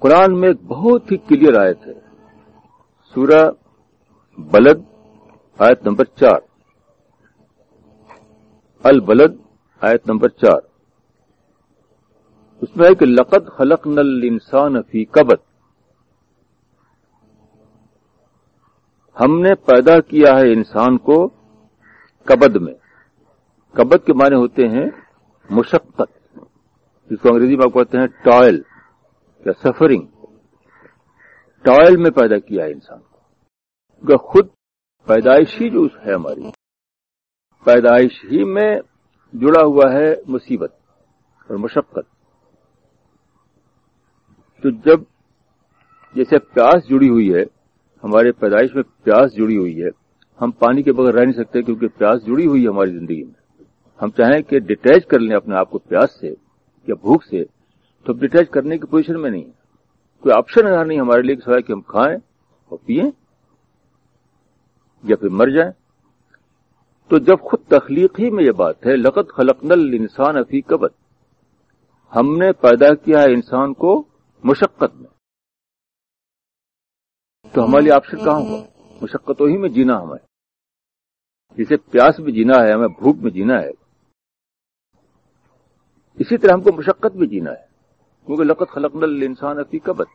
قرآن میں ایک بہت ہی کلیئر آیت ہے۔ سورہ بلد، آیت نمبر چار۔ البلد، آیت نمبر چار۔ اس میں ہے کہ لقد خلق نل انسان فی کبت ہم نے پیدا کیا ہے انسان کو کبد میں۔ کبد کے معنی ہوتے ہیں مشقت، جس کو انگریزی میں آپ کہتے ہیں ٹائل یا سفرنگ ٹائل میں پیدا کیا ہے انسان کو۔ خود پیدائش ہی جو ہے ہماری، پیدائش ہی میں جڑا ہوا ہے مصیبت اور مشقت۔ تو جب جیسے پیاس جڑی ہوئی ہے، ہمارے پیدائش میں پیاس جڑی ہوئی ہے، ہم پانی کے بغیر رہ نہیں سکتے کیونکہ پیاس جڑی ہوئی ہے ہماری زندگی میں۔ ہم چاہیں کہ ڈیٹیچ کر لیں اپنے آپ کو پیاس سے یا بھوک سے تو ڈیٹیچ کرنے کی پوزیشن میں نہیں کوئی آپشن نہیں، ہمارے لیے سوائے کہ ہم کھائیں اور پیئیں یا پھر مر جائیں۔ تو جب خود تخلیقی میں یہ بات ہے لقت خلق نل انسان افی قبت ہم نے پیدا کیا ہے انسان کو مشقت میں۔ تو ہمارے لیے آپشن کہاں ہوا مشقتوں ہی میں جینا ہمیں۔ جسے پیاس میں جینا ہے، ہمیں بھوک میں جینا ہے۔ اسی طرح ہم کو مشقت بھی جینا ہے۔ کیونکہ لقت خلق الانسان انسان کبد